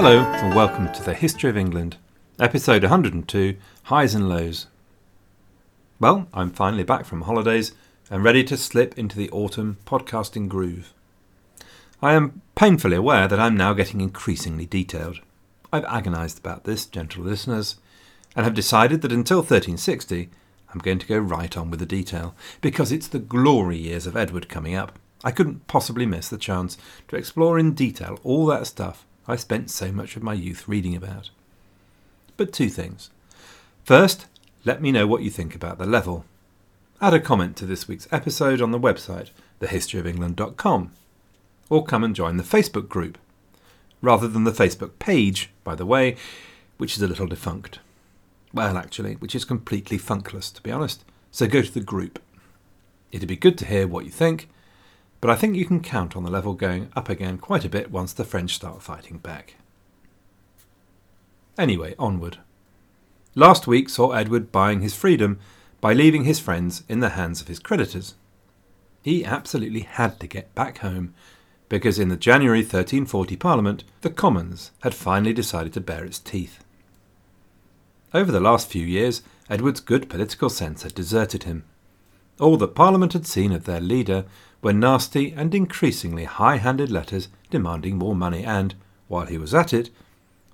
Hello, and welcome to the History of England, episode 102 Highs and Lows. Well, I'm finally back from holidays and ready to slip into the autumn podcasting groove. I am painfully aware that I'm now getting increasingly detailed. I've agonised about this, gentle listeners, and have decided that until 1360 I'm going to go right on with the detail, because it's the glory years of Edward coming up. I couldn't possibly miss the chance to explore in detail all that stuff I spent so much of my youth reading about. But two things. First, let me know what you think about the level. Add a comment to this week's episode on the website, thehistoryofengland.com, or come and join the Facebook group, rather than the Facebook page, by the way, which is a little defunct. Well, actually, which is completely funkless, to be honest. So go to the group. It'd be good to hear what you think, but I think you can count on the level going up again quite a bit once the French start fighting back. Anyway, onward. Last week saw Edward buying his freedom by leaving his friends in the hands of his creditors. He absolutely had to get back home because in the January 1340 Parliament, the Commons had finally decided to bare its teeth. Over the last few years, Edward's good political sense had deserted him. All that Parliament had seen of their leader were nasty and increasingly high handed letters demanding more money and, while he was at it,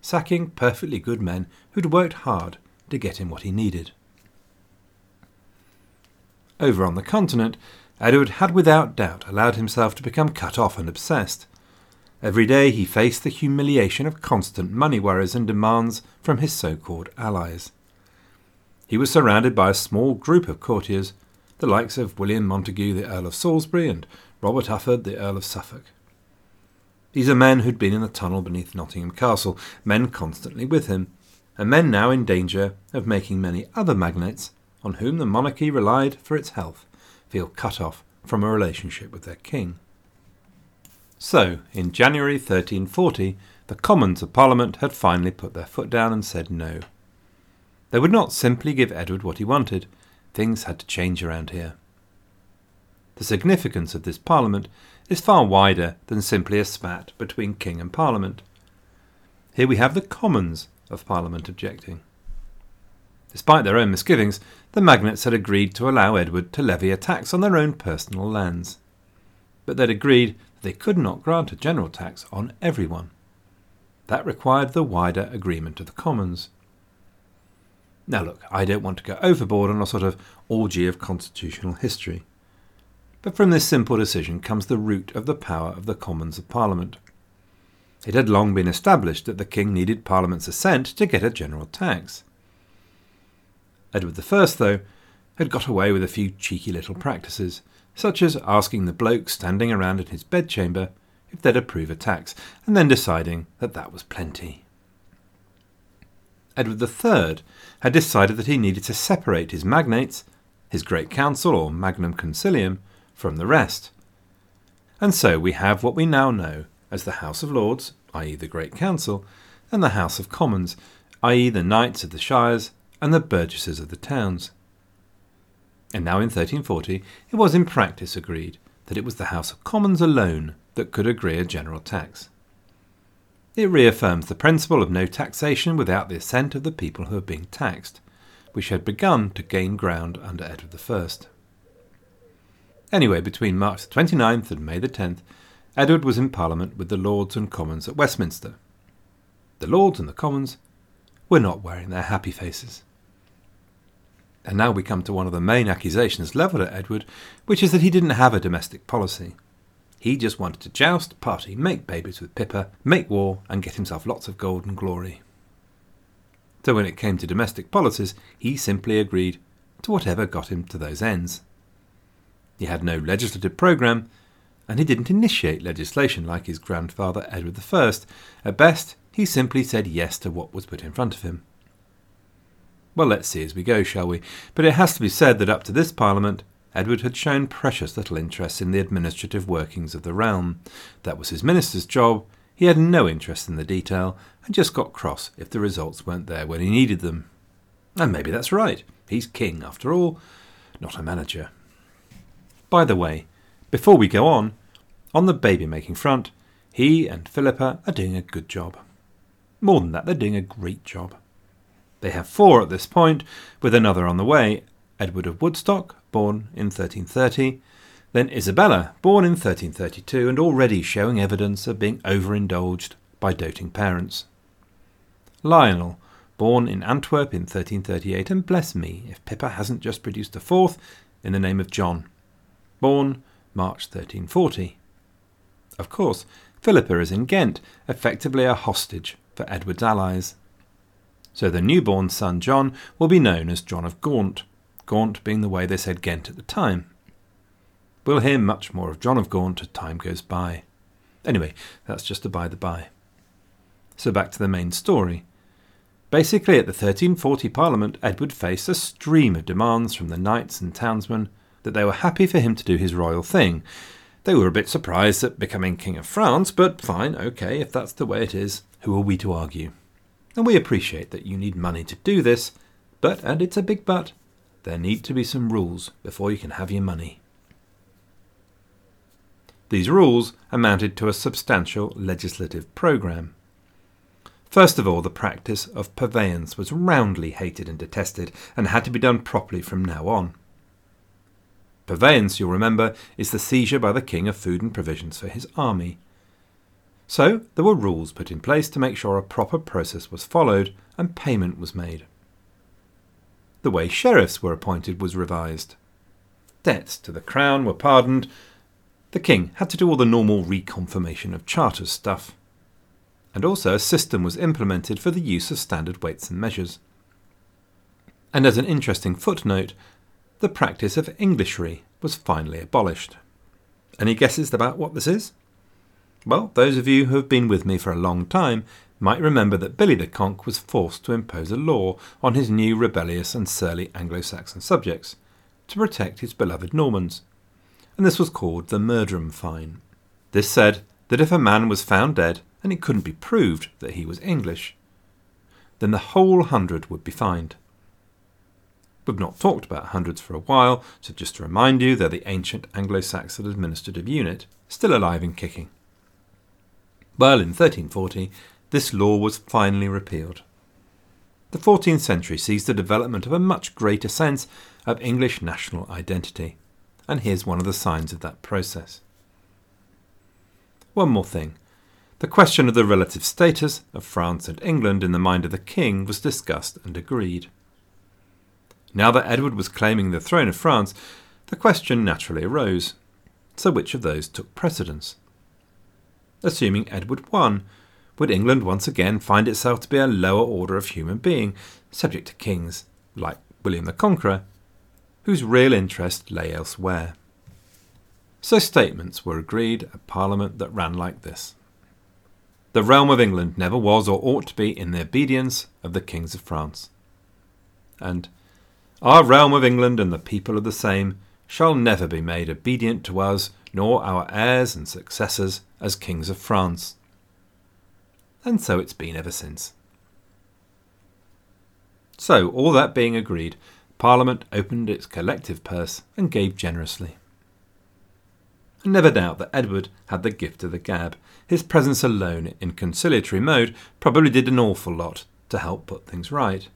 sacking perfectly good men who'd worked hard to get him what he needed. Over on the continent, Edward had without doubt allowed himself to become cut off and obsessed. Every day he faced the humiliation of constant money worries and demands from his so called allies. He was surrounded by a small group of courtiers, the likes of William Montagu, the Earl of Salisbury, and Robert Ufford, the Earl of Suffolk. These are men who'd been in the tunnel beneath Nottingham Castle, men constantly with him, and men now in danger of making many other magnates, on whom the monarchy relied for its health, feel cut off from a relationship with their king. So, in January 1340, the Commons of Parliament had finally put their foot down and said no. They would not simply give Edward what he wanted, things had to change around here. The significance of this Parliament is far wider than simply a spat between King and Parliament. Here we have the Commons of Parliament objecting. Despite their own misgivings, the magnates had agreed to allow Edward to levy a tax on their own personal lands. But they'd agreed that they could not grant a general tax on everyone. That required the wider agreement of the Commons. Now, look, I don't want to go overboard on a sort of orgy of constitutional history. But from this simple decision comes the root of the power of the Commons of Parliament. It had long been established that the King needed Parliament's assent to get a general tax. Edward I, though, had got away with a few cheeky little practices, such as asking the bloke standing around in his bedchamber if they'd approve a tax, and then deciding that that was plenty. Edward III had decided that he needed to separate his magnates, his Great Council or Magnum Concilium, from the rest. And so we have what we now know as the House of Lords, i.e., the Great Council, and the House of Commons, i.e., the knights of the shires and the burgesses of the towns and now in 1340 it was in practice agreed that it was the House of Commons alone that could agree a general tax. It reaffirms the principle of no taxation without the assent of the people who are being taxed, which had begun to gain ground under Edward I. Anyway, between March the 29th and May the 10th, Edward was in Parliament with the Lords and Commons at Westminster. The Lords and the Commons were not wearing their happy faces. And now we come to one of the main accusations levelled at Edward, which is that he didn't have a domestic policy. He just wanted to joust, party, make babies with Pippa, make war, and get himself lots of gold and glory. So when it came to domestic policies, he simply agreed to whatever got him to those ends. He had no legislative programme, and he didn't initiate legislation like his grandfather Edward I. At best, he simply said yes to what was put in front of him. Well, let's see as we go, shall we? But it has to be said that up to this Parliament, Edward had shown precious little interest in the administrative workings of the realm. That was his minister's job. He had no interest in the detail, and just got cross if the results weren't there when he needed them. And maybe that's right. He's king, after all, not a manager. By the way, before we go on, on the baby making front, he and Philippa are doing a good job. More than that, they're doing a great job. They have four at this point, with another on the way Edward of Woodstock, born in 1330, then Isabella, born in 1332 and already showing evidence of being overindulged by doting parents. Lionel, born in Antwerp in 1338, and bless me if Pippa hasn't just produced a fourth in the name of John, born March 1340. Of course, Philippa is in Ghent, effectively a hostage for Edward's allies. So the newborn son John will be known as John of Gaunt, Gaunt being the way they said Ghent at the time. We'll hear much more of John of Gaunt as time goes by. Anyway, that's just a by the by. So back to the main story. Basically, at the 1340 Parliament, Edward faced a stream of demands from the knights and townsmen that they were happy for him to do his royal thing. They were a bit surprised at becoming King of France, but fine, okay, if that's the way it is, who are we to argue? And we appreciate that you need money to do this, but, and it's a big but, there need to be some rules before you can have your money. These rules amounted to a substantial legislative programme. First of all, the practice of purveyance was roundly hated and detested, and had to be done properly from now on. Purveyance, you'll remember, is the seizure by the king of food and provisions for his army. So there were rules put in place to make sure a proper process was followed and payment was made. The way sheriffs were appointed was revised. Debts to the crown were pardoned, the king had to do all the normal reconfirmation of charters stuff. And also a system was implemented for the use of standard weights and measures. And as an interesting footnote, the practice of Englishry was finally abolished. Any guesses about what this is? Well, those of you who have been with me for a long time might remember that Billy the Conk was forced to impose a law on his new rebellious and surly Anglo Saxon subjects to protect his beloved Normans and this was called the Murdrum fine. This said that if a man was found dead and it couldn't be proved that he was English, then the whole hundred would be fined. We've not talked about hundreds for a while, so just to remind you, they're the ancient Anglo Saxon administrative unit, still alive and kicking. Well, in 1340, this law was finally repealed. The 14th century sees the development of a much greater sense of English national identity and here's one of the signs of that process. One more thing. The question of the relative status of France and England in the mind of the king was discussed and agreed. Now that Edward was claiming the throne of France, the question naturally arose so which of those took precedence? Assuming Edward won, would England once again find itself to be a lower order of human being, subject to kings, like William the Conqueror, whose real interest lay elsewhere. So statements were agreed at Parliament that ran like this The realm of England never was or ought to be in the obedience of the kings of France. And Our realm of England and the people of the same shall never be made obedient to us, nor our heirs and successors as kings of France. And so it's been ever since. So, all that being agreed, Parliament opened its collective purse and gave generously. Never doubt that Edward had the gift of the gab. His presence alone in conciliatory mode probably did an awful lot to help put things right.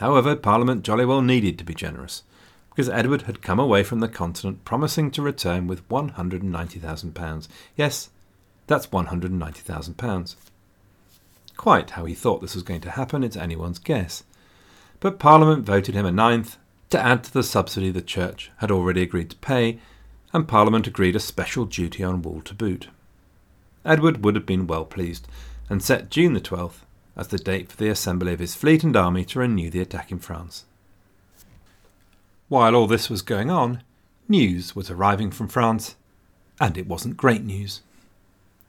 However, Parliament jolly well needed to be generous, because Edward had come away from the continent promising to return with £190,000. Yes, that's £190,000. Quite how he thought this was going to happen, it's anyone's guess but Parliament voted him a ninth to add to the subsidy the Church had already agreed to pay, and Parliament agreed a special duty on wool to boot. Edward would have been well pleased, and set June the 12th as the date for the assembly of his fleet and army to renew the attack in France. While all this was going on, news was arriving from France, and it wasn't great news.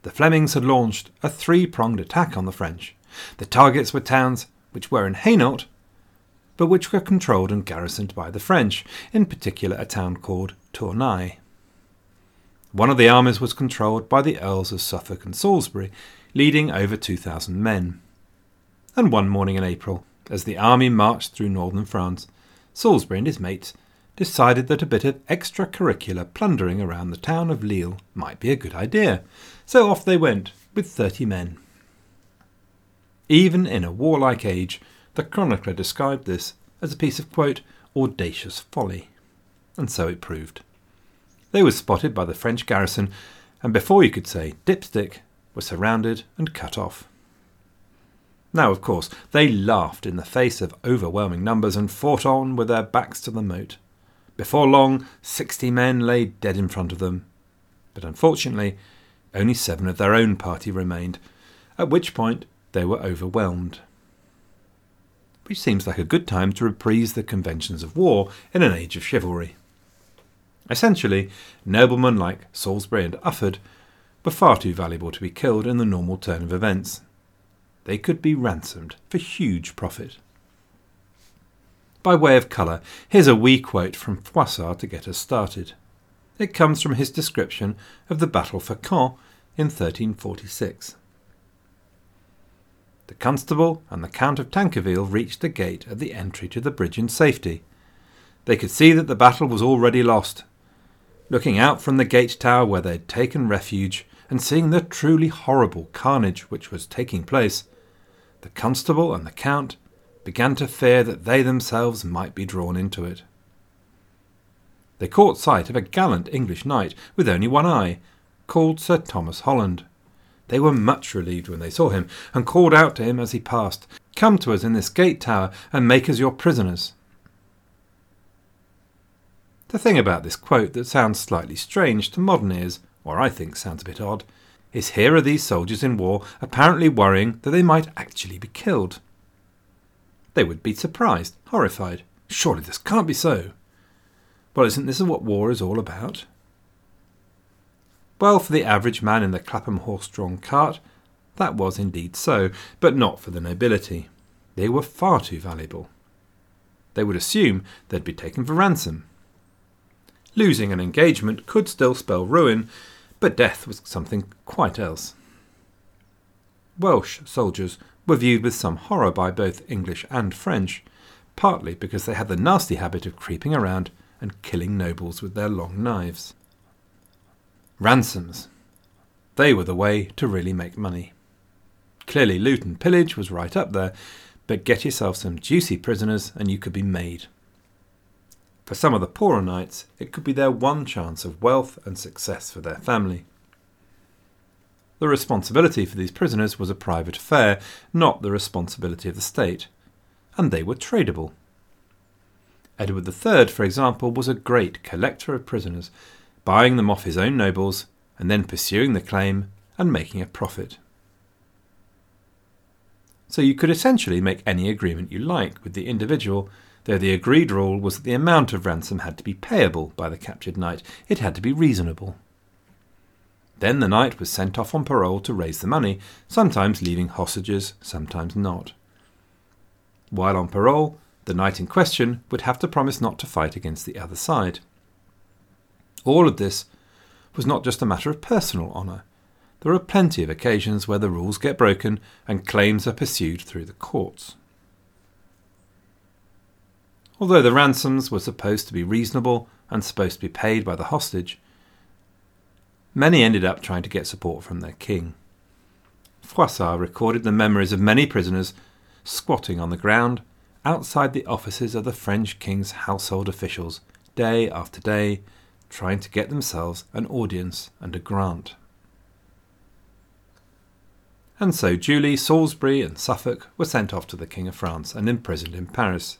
The Flemings had launched a three pronged attack on the French. The targets were towns which were in Hainault but which were controlled and garrisoned by the French, in particular a town called Tournai. One of the armies was controlled by the Earls of Suffolk and Salisbury, leading over 2,000 men. And one morning in April, as the army marched through northern France, Salisbury and his mates decided that a bit of extracurricular plundering around the town of Lille might be a good idea. So off they went with 30 men. Even in a warlike age, the chronicler described this as a piece of, quote, audacious folly. And so it proved. They were spotted by the French garrison, and before you could say dipstick, were surrounded and cut off. Now, of course, they laughed in the face of overwhelming numbers and fought on with their backs to the moat. Before long, sixty men lay dead in front of them. But unfortunately, only seven of their own party remained, at which point they were overwhelmed. Which seems like a good time to reprise the conventions of war in an age of chivalry. Essentially, noblemen like Salisbury and Ufford were far too valuable to be killed in the normal turn of events. They could be ransomed for huge profit. By way of colour, here's a wee quote from Froissart to get us started. It comes from his description of the battle for Caen in 1346. The constable and the Count of Tancarville reached the gate at the entry to the bridge in safety. They could see that the battle was already lost. Looking out from the gate tower where they had taken refuge, and seeing the truly horrible carnage which was taking place, the constable and the count began to fear that they themselves might be drawn into it. They caught sight of a gallant English knight with only one eye, called Sir Thomas Holland. They were much relieved when they saw him, and called out to him as he passed, Come to us in this gate tower, and make us your prisoners. The thing about this quote that sounds slightly strange to modern ears, or I think sounds a bit odd, is here are these soldiers in war apparently worrying that they might actually be killed. They would be surprised, horrified. Surely this can't be so. Well, isn't this what war is all about? Well, for the average man in the Clapham horse drawn cart, that was indeed so, but not for the nobility. They were far too valuable. They would assume they'd be taken for ransom. Losing an engagement could still spell ruin, but death was something quite else. Welsh soldiers were viewed with some horror by both English and French, partly because they had the nasty habit of creeping around and killing nobles with their long knives. Ransoms. They were the way to really make money. Clearly, loot and pillage was right up there, but get yourself some juicy prisoners and you could be made. For some of the poorer knights, it could be their one chance of wealth and success for their family. The responsibility for these prisoners was a private affair, not the responsibility of the state, and they were tradable. Edward III, for example, was a great collector of prisoners, buying them off his own nobles and then pursuing the claim and making a profit. So you could essentially make any agreement you like with the individual, though the agreed rule was that the amount of ransom had to be payable by the captured knight, it had to be reasonable. Then the knight was sent off on parole to raise the money, sometimes leaving hostages, sometimes not. While on parole, the knight in question would have to promise not to fight against the other side. All of this was not just a matter of personal honour. There are plenty of occasions where the rules get broken and claims are pursued through the courts. Although the ransoms were supposed to be reasonable and supposed to be paid by the hostage, Many ended up trying to get support from their king. Froissart recorded the memories of many prisoners squatting on the ground outside the offices of the French king's household officials, day after day, trying to get themselves an audience and a grant. And so Julie, Salisbury, and Suffolk were sent off to the King of France and imprisoned in Paris.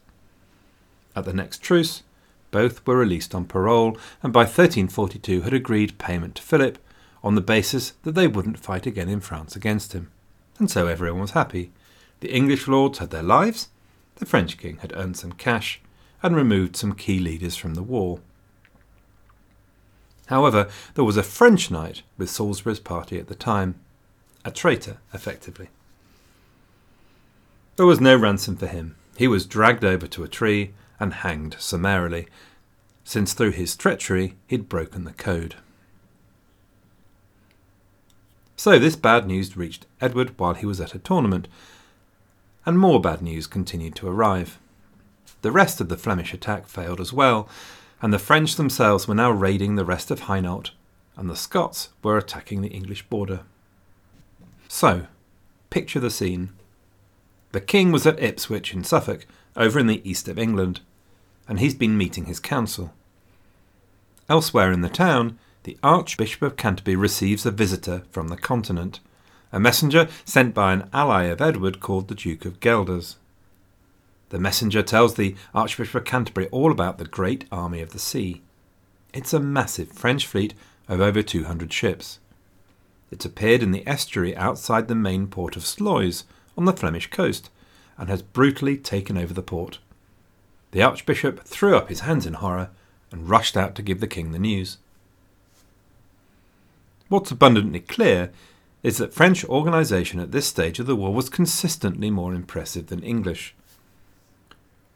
At the next truce, both were released on parole and by 1342 had agreed payment to Philip on the basis that they wouldn't fight again in France against him. And so everyone was happy. The English lords had their lives, the French king had earned some cash, and removed some key leaders from the war. However, there was a French knight with Salisbury's party at the time, a traitor, effectively. There was no ransom for him. He was dragged over to a tree and hanged summarily, since through his treachery he'd broken the code. So this bad news reached Edward while he was at a tournament, and more bad news continued to arrive. The rest of the Flemish attack failed as well, and the French themselves were now raiding the rest of Hainault, and the Scots were attacking the English border. So, picture the scene. The king was at Ipswich in Suffolk, over in the east of England, and he's been meeting his council. Elsewhere in the town, the Archbishop of Canterbury receives a visitor from the continent, a messenger sent by an ally of Edward called the Duke of Guelders. The messenger tells the Archbishop of Canterbury all about the great army of the sea. It's a massive French fleet of over 200 ships. It's appeared in the estuary outside the main port of Sluys on the Flemish coast and has brutally taken over the port. The Archbishop threw up his hands in horror and rushed out to give the king the news. What's abundantly clear is that French organisation at this stage of the war was consistently more impressive than English.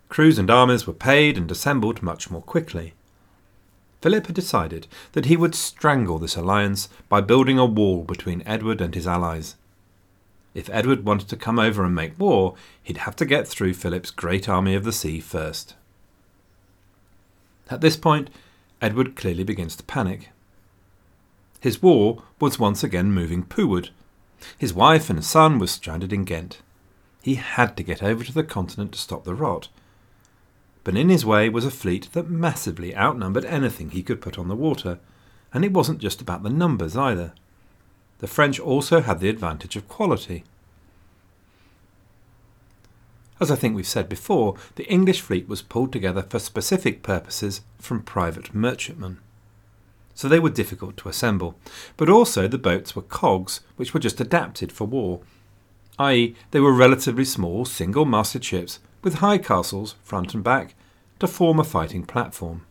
Crews and armies were paid and assembled much more quickly. Philip had decided that he would strangle this alliance by building a wall between Edward and his allies. If Edward wanted to come over and make war, he'd have to get through Philip's great army of the sea first. At this point, Edward clearly begins to panic. His war was once again moving pooward. His wife and son were stranded in Ghent. He had to get over to the continent to stop the rot. But in his way was a fleet that massively outnumbered anything he could put on the water, and it wasn't just about the numbers either. The French also had the advantage of quality. As I think we've said before, the English fleet was pulled together for specific purposes from private merchantmen. So they were difficult to assemble, but also the boats were cogs which were just adapted for war, i.e., they were relatively small single masted ships with high castles, front and back, to form a fighting platform.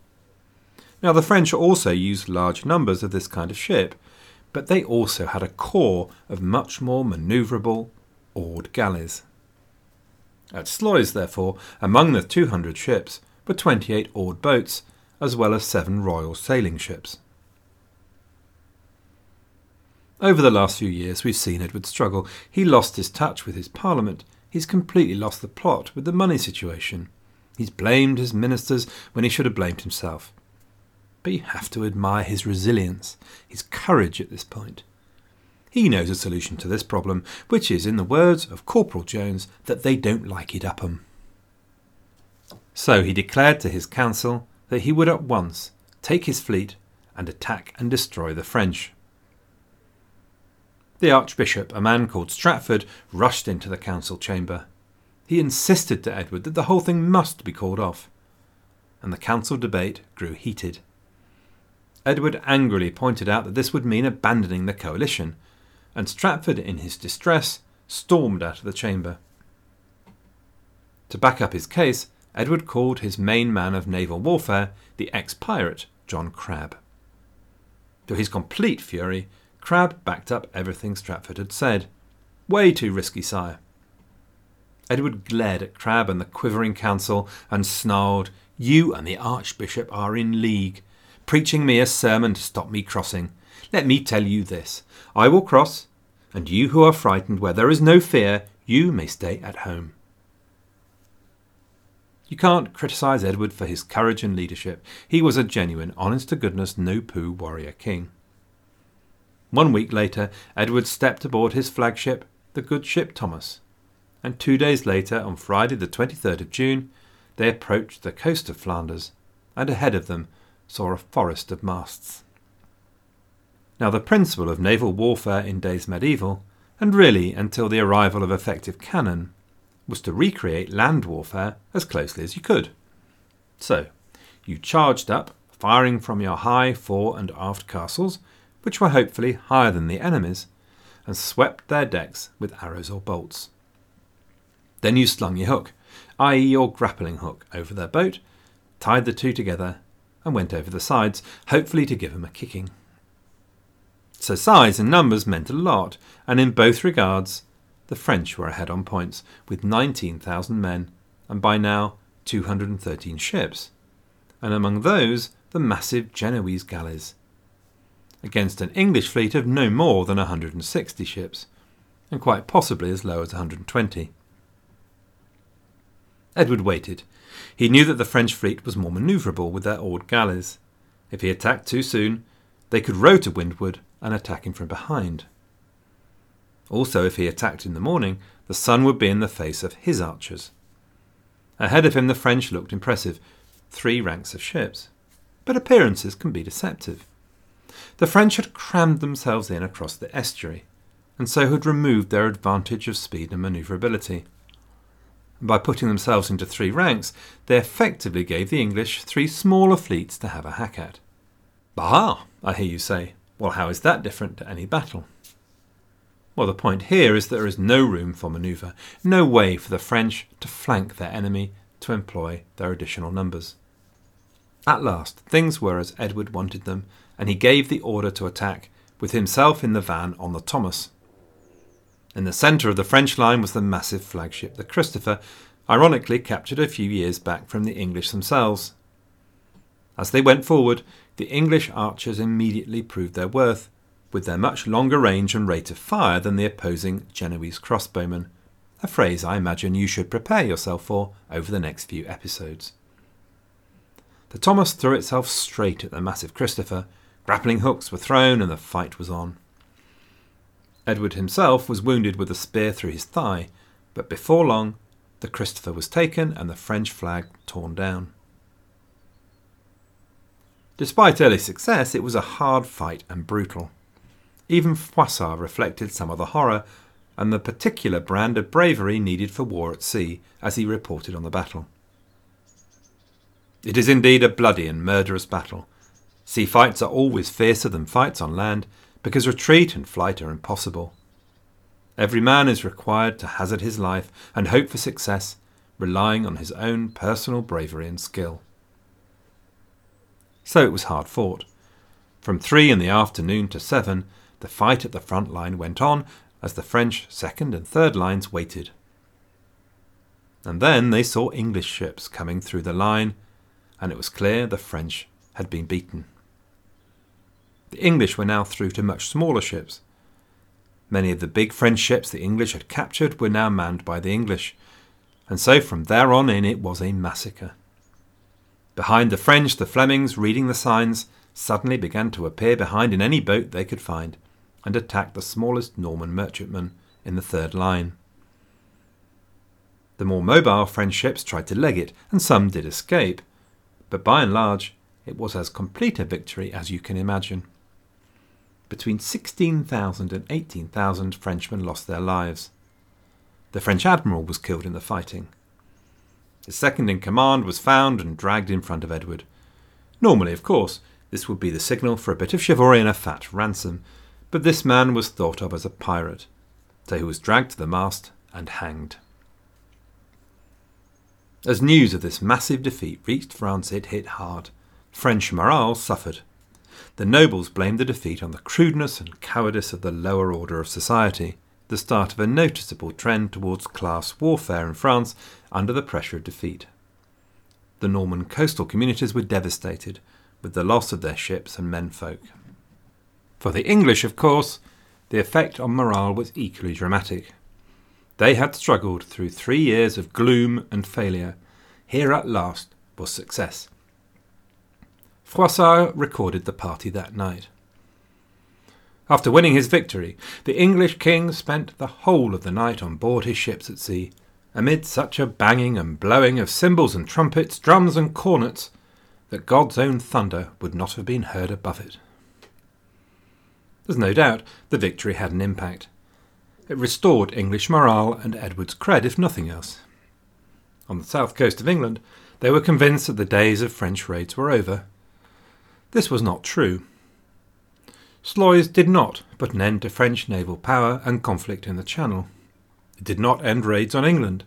Now, the French also used large numbers of this kind of ship, but they also had a core of much more manoeuvrable, oared galleys. At Sluys, therefore, among the 200 ships were 28 oared boats, as well as seven royal sailing ships. Over the last few years, we've seen Edward struggle. He lost his touch with his parliament. He's completely lost the plot with the money situation. He's blamed his ministers when he should have blamed himself. But you have to admire his resilience, his courage at this point. He knows a solution to this problem, which is, in the words of Corporal Jones, that they don't like it up 'em. So he declared to his council that he would at once take his fleet and attack and destroy the French. The Archbishop, a man called Stratford, rushed into the council chamber. He insisted to Edward that the whole thing must be called off, and the council debate grew heated. Edward angrily pointed out that this would mean abandoning the coalition, and Stratford, in his distress, stormed out of the chamber. To back up his case, Edward called his main man of naval warfare the ex pirate John Crabbe. To his complete fury, Crabbe backed up everything Stratford had said. Way too risky, sire. Edward glared at Crabbe and the quivering council and snarled, You and the Archbishop are in league, preaching me a sermon to stop me crossing. Let me tell you this I will cross, and you who are frightened where there is no fear, you may stay at home. You can't criticise Edward for his courage and leadership. He was a genuine, honest to goodness, no poo warrior king. One week later, Edward stepped aboard his flagship, the good ship Thomas, and two days later, on Friday, the 23rd of June, they approached the coast of Flanders, and ahead of them saw a forest of masts. Now, the principle of naval warfare in days medieval, and really until the arrival of effective cannon, was to recreate land warfare as closely as you could. So, you charged up, firing from your high fore and aft castles, which were hopefully higher than the enemy's, and swept their decks with arrows or bolts. Then you slung your hook, i.e., your grappling hook, over their boat, tied the two together, and went over the sides, hopefully to give them a kicking. So size and numbers meant a lot, and in both regards, the French were ahead on points, with 19,000 men, and by now 213 ships, and among those the massive Genoese galleys, against an English fleet of no more than 160 ships, and quite possibly as low as 120. Edward waited. He knew that the French fleet was more manoeuvrable with their oared galleys. If he attacked too soon, they could row to windward and attack him from behind. Also, if he attacked in the morning, the sun would be in the face of his archers. Ahead of him, the French looked impressive three ranks of ships. But appearances can be deceptive. The French had crammed themselves in across the estuary, and so had removed their advantage of speed and manoeuvrability. By putting themselves into three ranks, they effectively gave the English three smaller fleets to have a hack at. Bah! I hear you say. Well, how is that different to any battle? Well, the point here is that there is no room for manoeuvre, no way for the French to flank their enemy to employ their additional numbers. At last, things were as Edward wanted them, and he gave the order to attack, with himself in the van on the Thomas. In the centre of the French line was the massive flagship, the Christopher, ironically captured a few years back from the English themselves. As they went forward, the English archers immediately proved their worth, with their much longer range and rate of fire than the opposing Genoese crossbowmen, a phrase I imagine you should prepare yourself for over the next few episodes. The Thomas threw itself straight at the massive Christopher, grappling hooks were thrown, and the fight was on. Edward himself was wounded with a spear through his thigh, but before long the Christopher was taken and the French flag torn down. Despite early success, it was a hard fight and brutal. Even Froissart reflected some of the horror and the particular brand of bravery needed for war at sea, as he reported on the battle. It is indeed a bloody and murderous battle. Sea fights are always fiercer than fights on land, because retreat and flight are impossible. Every man is required to hazard his life and hope for success, relying on his own personal bravery and skill. So it was hard fought. From three in the afternoon to seven, the fight at the front line went on as the French second and third lines waited. And then they saw English ships coming through the line, and it was clear the French had been beaten. The English were now through to much smaller ships. Many of the big French ships the English had captured were now manned by the English, and so from there on in it was a massacre. Behind the French, the Flemings, reading the signs, suddenly began to appear behind in any boat they could find, and attacked the smallest Norman merchantman in the third line. The more mobile French ships tried to leg it, and some did escape, but by and large it was as complete a victory as you can imagine between 16,000 and 18,000 Frenchmen lost their lives. The French admiral was killed in the fighting. His second in command was found and dragged in front of Edward. Normally, of course, this would be the signal for a bit of chivalry and a fat ransom, but this man was thought of as a pirate, so he was dragged to the mast and hanged. As news of this massive defeat reached France, it hit hard. French morale suffered. The nobles blamed the defeat on the crudeness and cowardice of the lower order of society, the start of a noticeable trend towards class warfare in France under the pressure of defeat. The Norman coastal communities were devastated, with the loss of their ships and menfolk. For the English, of course, the effect on morale was equally dramatic. They had struggled through three years of gloom and failure. Here at last was success. Froissart recorded the party that night. After winning his victory, the English king spent the whole of the night on board his ships at sea, amid such a banging and blowing of cymbals and trumpets, drums and cornets, that God's own thunder would not have been heard above it. There's no doubt the victory had an impact. It restored English morale and Edward's cred, if nothing else. On the south coast of England, they were convinced that the days of French raids were over, this was not true. Sluys did not put an end to French naval power and conflict in the Channel. It did not end raids on England,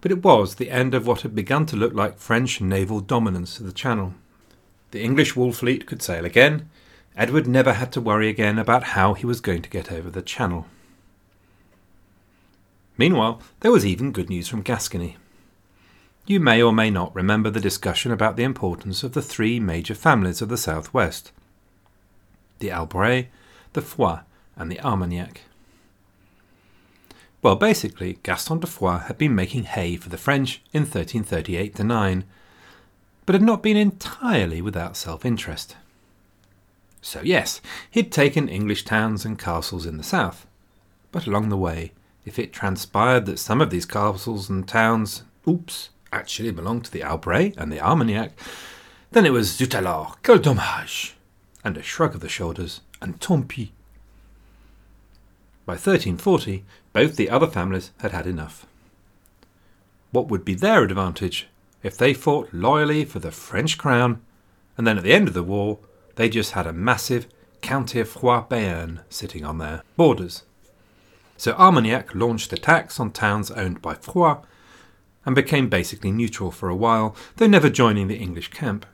but it was the end of what had begun to look like French naval dominance of the Channel. The English war fleet could sail again. Edward never had to worry again about how he was going to get over the Channel. Meanwhile, there was even good news from Gascony. You may or may not remember the discussion about the importance of the three major families of the southwest the Albret, the Foix, and the Armagnac. Well, basically, Gaston de Foix had been making hay for the French in 1338 9, but had not been entirely without self interest. So, yes, he'd taken English towns and castles in the south, But along the way, if it transpired that some of these castles and towns, oops, actually belonged to the Albret and the Armagnac, then it was zut alors, quel dommage, and a shrug of the shoulders, and tant pis. By 1340, both the other families had had enough. What would be their advantage if they fought loyally for the French crown, and then at the end of the war, they just had a massive County of Foix-Béarn sitting on their borders? So Armagnac launched attacks on towns owned by Foix and became basically neutral for a while, though never joining the English camp.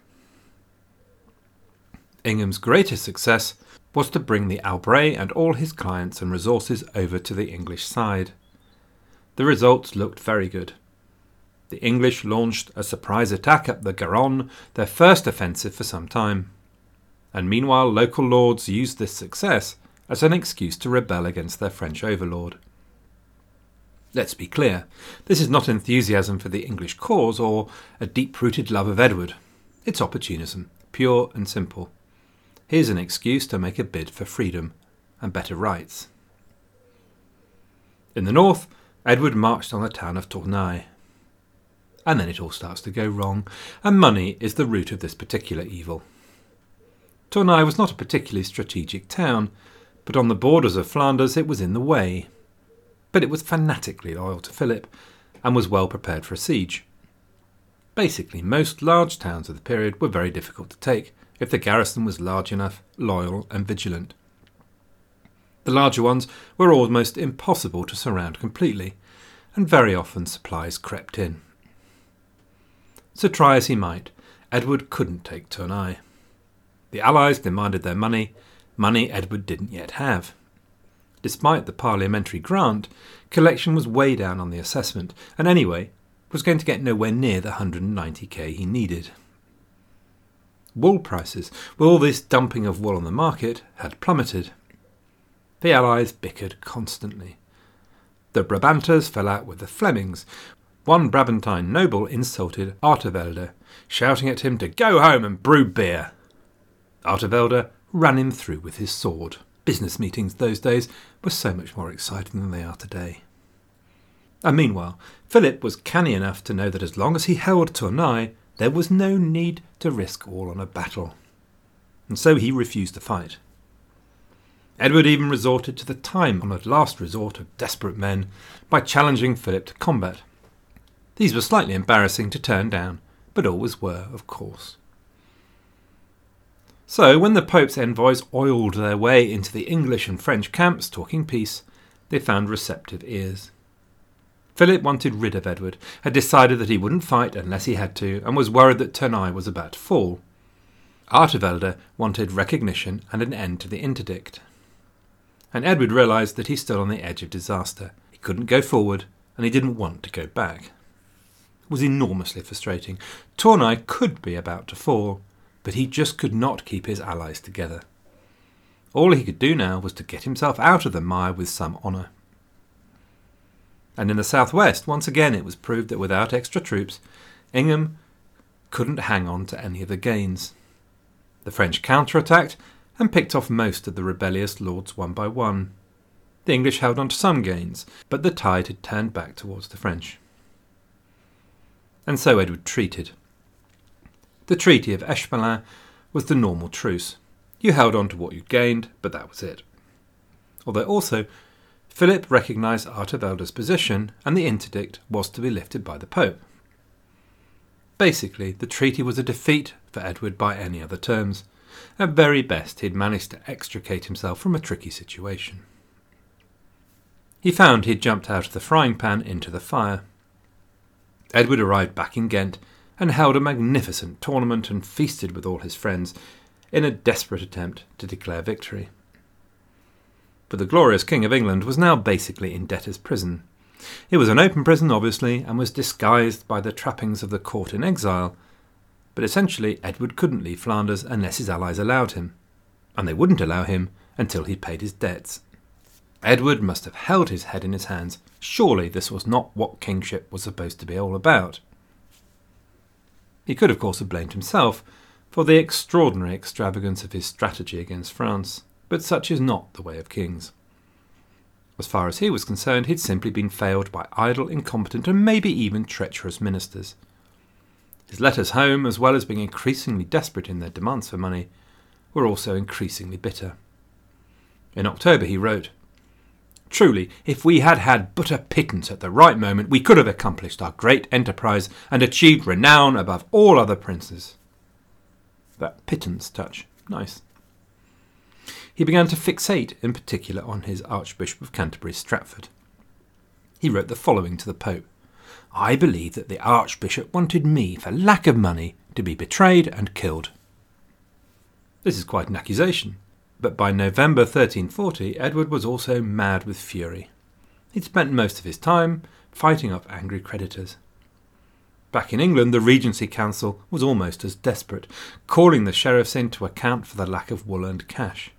Ingham's greatest success was to bring the Albret and all his clients and resources over to the English side. The results looked very good. The English launched a surprise attack up the Garonne, their first offensive for some time. And meanwhile, local lords used this success as an excuse to rebel against their French overlord. Let's be clear, this is not enthusiasm for the English cause or a deep rooted love of Edward. It's opportunism, pure and simple. Here's an excuse to make a bid for freedom and better rights. In the north, Edward marched on the town of Tournai. And then it all starts to go wrong, and money is the root of this particular evil. Tournai was not a particularly strategic town, but on the borders of Flanders it was in the way. But it was fanatically loyal to Philip, and was well prepared for a siege. Basically, most large towns of the period were very difficult to take, if the garrison was large enough, loyal, and vigilant. The larger ones were almost impossible to surround completely, and very often supplies crept in. So try as he might, Edward couldn't take Tournai. The Allies demanded their money, money Edward didn't yet have. Despite the parliamentary grant, collection was way down on the assessment, and anyway, was going to get nowhere near the 190k he needed. Wool prices, with all this dumping of wool on the market, had plummeted. The Allies bickered constantly. The Brabanters fell out with the Flemings. One Brabantine noble insulted Artevelde, shouting at him to go home and brew beer. Artevelde ran him through with his sword. Business meetings those days were so much more exciting than they are today. And meanwhile, Philip was canny enough to know that as long as he held Tournai, there was no need to risk all on a battle. And so he refused to fight. Edward even resorted to the time honoured last resort of desperate men by challenging Philip to combat. These were slightly embarrassing to turn down, but always were, of course. So, when the Pope's envoys oiled their way into the English and French camps talking peace, they found receptive ears. Philip wanted rid of Edward, had decided that he wouldn't fight unless he had to, and was worried that Tournai was about to fall. Artevelde wanted recognition and an end to the interdict. And Edward realised that he stood on the edge of disaster. He couldn't go forward, and he didn't want to go back. It was enormously frustrating. Tournai could be about to fall, but he just could not keep his allies together. All he could do now was to get himself out of the mire with some honour. And in the southwest, once again, it was proved that without extra troops, Ingham couldn't hang on to any of the gains. The French counterattacked and picked off most of the rebellious lords one by one. The English held on to some gains, but the tide had turned back towards the French. And so Edward treated. The Treaty of Espléchin was the normal truce. You held on to what you'd gained, but that was it. Although also Philip recognised Artevelde's position, and the interdict was to be lifted by the Pope. Basically, the treaty was a defeat for Edward by any other terms. At very best, he'd managed to extricate himself from a tricky situation. He found he'd jumped out of the frying pan into the fire. Edward arrived back in Ghent and held a magnificent tournament and feasted with all his friends in a desperate attempt to declare victory but the glorious King of England was now basically in debtor's prison. It was an open prison, obviously, and was disguised by the trappings of the court in exile, but essentially Edward couldn't leave Flanders unless his allies allowed him, and they wouldn't allow him until he paid his debts. Edward must have held his head in his hands. Surely this was not what kingship was supposed to be all about. He could, of course, have blamed himself for the extraordinary extravagance of his strategy against France but such is not the way of kings. As far as he was concerned, he'd simply been failed by idle, incompetent, and maybe even treacherous ministers. His letters home, as well as being increasingly desperate in their demands for money, were also increasingly bitter. In October he wrote, Truly, if we had had but a pittance at the right moment, we could have accomplished our great enterprise and achieved renown above all other princes. That pittance touch, nice. He began to fixate in particular on his Archbishop of Canterbury, Stratford. He wrote the following to the Pope I believe that the Archbishop wanted me, for lack of money, to be betrayed and killed. This is quite an accusation. But by November 1340, Edward was also mad with fury. He'd spent most of his time fighting off angry creditors. Back in England, the Regency Council was almost as desperate, calling the sheriffs in to account for the lack of wool and cash.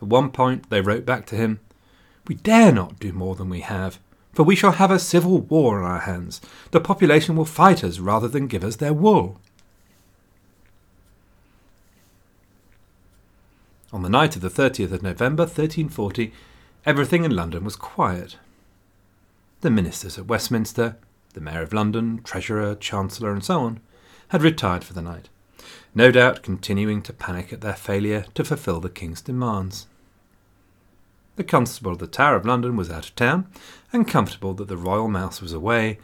At one point, they wrote back to him, We dare not do more than we have, for we shall have a civil war on our hands. The population will fight us rather than give us their wool. On the night of the 30th of November 1340, everything in London was quiet. The ministers at Westminster, the Mayor of London, Treasurer, Chancellor, and so on, had retired for the night, no doubt continuing to panic at their failure to fulfil the King's demands. The Constable of the Tower of London was out of town, and comfortable that the Royal Mouse was away,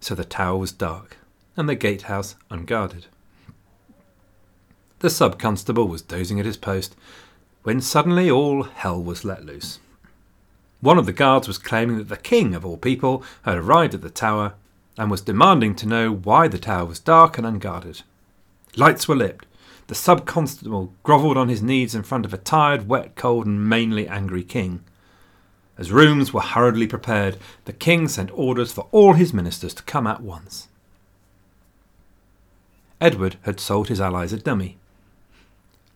so the tower was dark, and the gatehouse unguarded. The sub constable was dozing at his post when suddenly all hell was let loose. One of the guards was claiming that the king, of all people, had arrived at the tower and was demanding to know why the tower was dark and unguarded. Lights were lit. The sub constable grovelled on his knees in front of a tired, wet, cold, and mainly angry king. As rooms were hurriedly prepared, the king sent orders for all his ministers to come at once. Edward had sold his allies a dummy.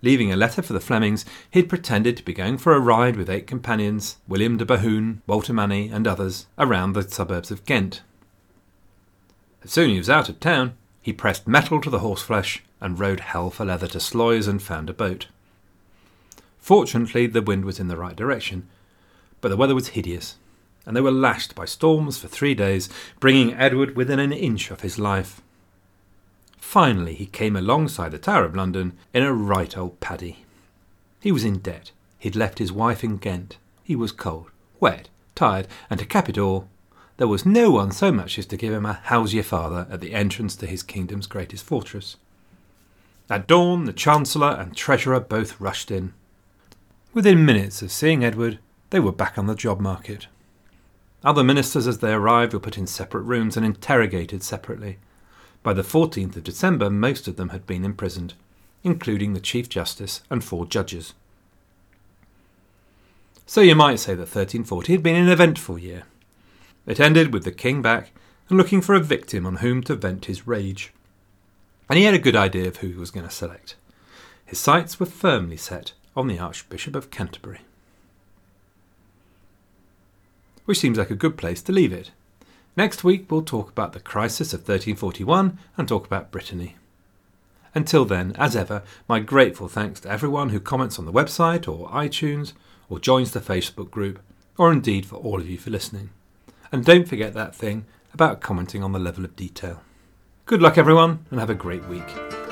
Leaving a letter for the Flemings, he had pretended to be going for a ride with eight companions, William de Bohun, Walter Manny, and others, around the suburbs of Ghent. As soon as he was out of town, he pressed metal to the horseflesh and rode hell for leather to Sluys and found a boat. Fortunately, the wind was in the right direction, but the weather was hideous, and they were lashed by storms for three days, bringing Edward within an inch of his life. Finally, he came alongside the Tower of London in a right old paddy. He was in debt. He'd left his wife in Ghent. He was cold, wet, tired, and to cap it all, there was no one so much as to give him a how's your father at the entrance to his kingdom's greatest fortress. At dawn, the Chancellor and Treasurer both rushed in. Within minutes of seeing Edward, they were back on the job market. Other ministers, as they arrived, were put in separate rooms and interrogated separately. By the 14th of December, most of them had been imprisoned, including the Chief Justice and four judges. So you might say that 1340 had been an eventful year. It ended with the king back and looking for a victim on whom to vent his rage. And he had a good idea of who he was going to select. His sights were firmly set on the Archbishop of Canterbury. Which seems like a good place to leave it. Next week, we'll talk about the crisis of 1341 and talk about Brittany. Until then, as ever, my grateful thanks to everyone who comments on the website or iTunes or joins the Facebook group, or indeed for all of you for listening. And don't forget that thing about commenting on the level of detail. Good luck, everyone, and have a great week.